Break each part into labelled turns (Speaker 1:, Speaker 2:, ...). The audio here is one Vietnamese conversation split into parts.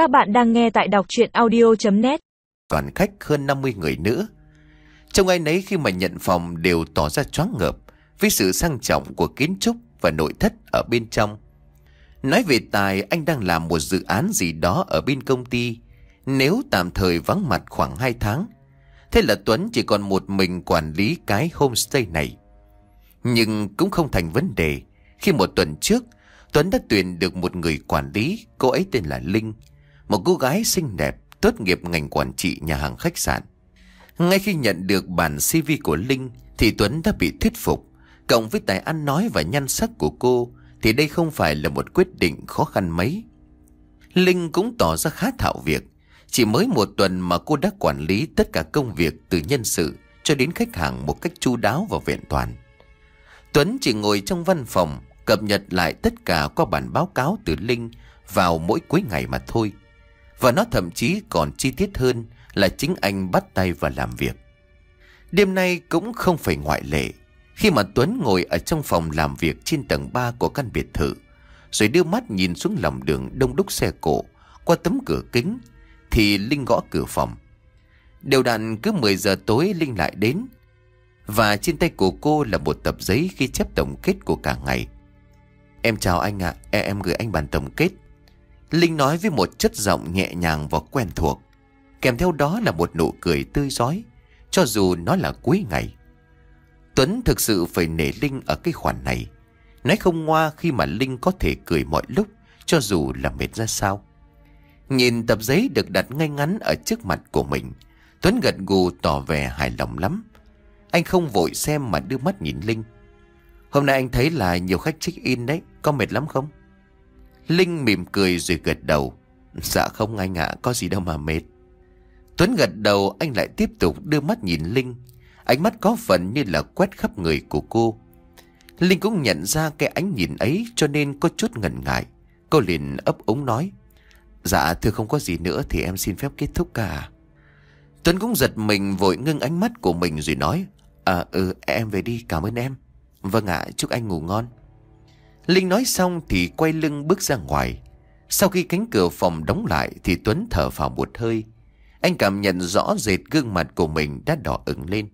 Speaker 1: Các bạn đang nghe tại đọc chuyện audio.net
Speaker 2: còn khách hơn 50 người nữa. Trong ai nấy khi mà nhận phòng đều tỏ ra choáng ngợp với sự sang trọng của kiến trúc và nội thất ở bên trong. Nói về Tài, anh đang làm một dự án gì đó ở bên công ty. Nếu tạm thời vắng mặt khoảng 2 tháng, thế là Tuấn chỉ còn một mình quản lý cái homestay này. Nhưng cũng không thành vấn đề. Khi một tuần trước, Tuấn đã tuyển được một người quản lý, cô ấy tên là Linh. Một cô gái xinh đẹp, tốt nghiệp ngành quản trị nhà hàng khách sạn. Ngay khi nhận được bản CV của Linh, thì Tuấn đã bị thuyết phục. Cộng với tài ăn nói và nhan sắc của cô, thì đây không phải là một quyết định khó khăn mấy. Linh cũng tỏ ra khá thạo việc. Chỉ mới một tuần mà cô đã quản lý tất cả công việc từ nhân sự cho đến khách hàng một cách chu đáo và vẹn toàn. Tuấn chỉ ngồi trong văn phòng, cập nhật lại tất cả qua bản báo cáo từ Linh vào mỗi cuối ngày mà thôi. Và nó thậm chí còn chi tiết hơn là chính anh bắt tay vào làm việc. Đêm nay cũng không phải ngoại lệ. Khi mà Tuấn ngồi ở trong phòng làm việc trên tầng 3 của căn biệt thự, rồi đưa mắt nhìn xuống lòng đường đông đúc xe cộ, qua tấm cửa kính, thì Linh gõ cửa phòng. Đều đặn cứ 10 giờ tối Linh lại đến, và trên tay của cô là một tập giấy ghi chép tổng kết của cả ngày. Em chào anh ạ, à, em gửi anh bản tổng kết. Linh nói với một chất giọng nhẹ nhàng và quen thuộc. Kèm theo đó là một nụ cười tươi giói, cho dù nó là cuối ngày. Tuấn thực sự phải nể Linh ở cái khoản này. Nói không ngoa khi mà Linh có thể cười mọi lúc, cho dù là mệt ra sao. Nhìn tập giấy được đặt ngay ngắn ở trước mặt của mình, Tuấn gật gù tỏ vẻ hài lòng lắm. Anh không vội xem mà đưa mắt nhìn Linh. Hôm nay anh thấy là nhiều khách check-in đấy, có mệt lắm không? Linh mỉm cười rồi gật đầu. Dạ không anh ạ, có gì đâu mà mệt. Tuấn gật đầu, anh lại tiếp tục đưa mắt nhìn Linh. Ánh mắt có phần như là quét khắp người của cô. Linh cũng nhận ra cái ánh nhìn ấy cho nên có chút ngần ngại. Cô liền ấp ống nói. Dạ thưa không có gì nữa thì em xin phép kết thúc cả. Tuấn cũng giật mình vội ngưng ánh mắt của mình rồi nói. À ừ em về đi cảm ơn em. Vâng ạ chúc anh ngủ ngon. Linh nói xong thì quay lưng bước ra ngoài. Sau khi cánh cửa phòng đóng lại thì Tuấn thở vào một hơi. Anh cảm nhận rõ rệt gương mặt của mình đã đỏ ửng lên.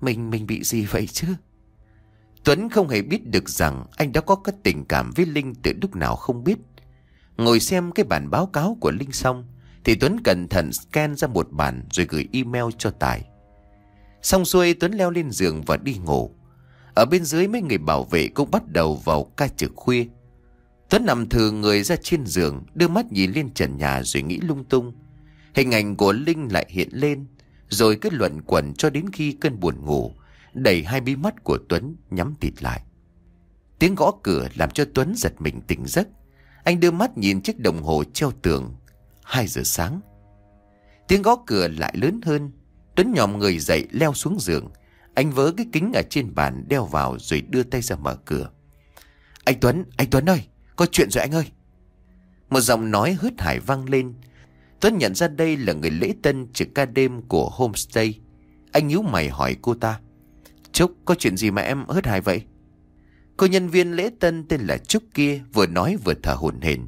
Speaker 2: Mình, mình bị gì vậy chứ? Tuấn không hề biết được rằng anh đã có cái tình cảm với Linh từ lúc nào không biết. Ngồi xem cái bản báo cáo của Linh xong, thì Tuấn cẩn thận scan ra một bản rồi gửi email cho Tài. Xong xuôi Tuấn leo lên giường và đi ngủ. Ở bên dưới mấy người bảo vệ cũng bắt đầu vào ca trực khuya. Tuấn nằm thừa người ra trên giường, đưa mắt nhìn lên trần nhà rồi nghĩ lung tung. Hình ảnh của Linh lại hiện lên, rồi cứ luận quẩn cho đến khi cơn buồn ngủ, đẩy hai bí mắt của Tuấn nhắm tịt lại. Tiếng gõ cửa làm cho Tuấn giật mình tỉnh giấc. Anh đưa mắt nhìn chiếc đồng hồ treo tường, 2 giờ sáng. Tiếng gõ cửa lại lớn hơn, Tuấn nhòm người dậy leo xuống giường. Anh vớ cái kính ở trên bàn đeo vào rồi đưa tay ra mở cửa. Anh Tuấn, anh Tuấn ơi, có chuyện rồi anh ơi. Một giọng nói hớt hải vang lên. Tuấn nhận ra đây là người lễ tân trực ca đêm của homestay. Anh nhíu mày hỏi cô ta. Trúc, có chuyện gì mà em hớt hải vậy? Cô nhân viên lễ tân tên là Trúc kia vừa nói vừa thở hổn hển.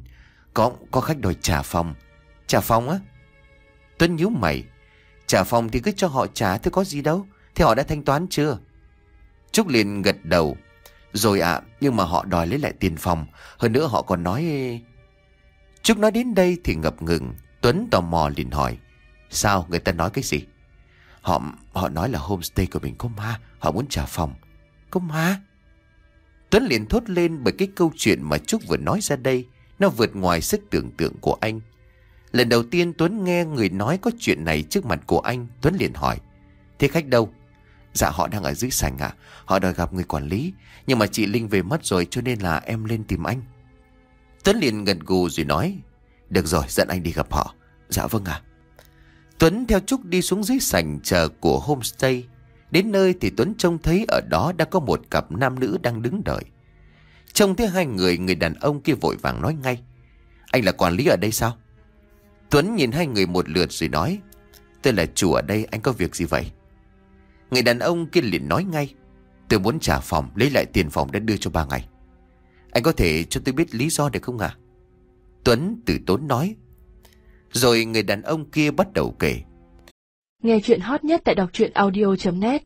Speaker 2: Có, có khách đòi trả phòng. Trả phòng á? Tuấn nhíu mày. Trả phòng thì cứ cho họ trả thôi có gì đâu. Thế họ đã thanh toán chưa? Trúc liền gật đầu. Rồi ạ, nhưng mà họ đòi lấy lại tiền phòng. Hơn nữa họ còn nói... Trúc nói đến đây thì ngập ngừng. Tuấn tò mò liền hỏi. Sao người ta nói cái gì? Họ họ nói là homestay của mình có ma. Họ muốn trả phòng. Có ma? Tuấn liền thốt lên bởi cái câu chuyện mà Trúc vừa nói ra đây. Nó vượt ngoài sức tưởng tượng của anh. Lần đầu tiên Tuấn nghe người nói có chuyện này trước mặt của anh. Tuấn liền hỏi. Thế khách đâu? Dạ họ đang ở dưới sảnh ạ. Họ đòi gặp người quản lý. Nhưng mà chị Linh về mất rồi cho nên là em lên tìm anh. Tuấn liền gần gù rồi nói. Được rồi dẫn anh đi gặp họ. Dạ vâng ạ. Tuấn theo Trúc đi xuống dưới sảnh chờ của homestay. Đến nơi thì Tuấn trông thấy ở đó đã có một cặp nam nữ đang đứng đợi. Trông thấy hai người, người đàn ông kia vội vàng nói ngay. Anh là quản lý ở đây sao? Tuấn nhìn hai người một lượt rồi nói. Tôi là chủ ở đây, anh có việc gì vậy? Người đàn ông kia liền nói ngay. Tôi muốn trả phòng, lấy lại tiền phòng đã đưa cho ba ngày. Anh có thể cho tôi biết lý do được không ạ? Tuấn từ tốn nói. Rồi người đàn ông kia bắt đầu kể.
Speaker 3: Nghe chuyện hot nhất tại đọc truyện audio.net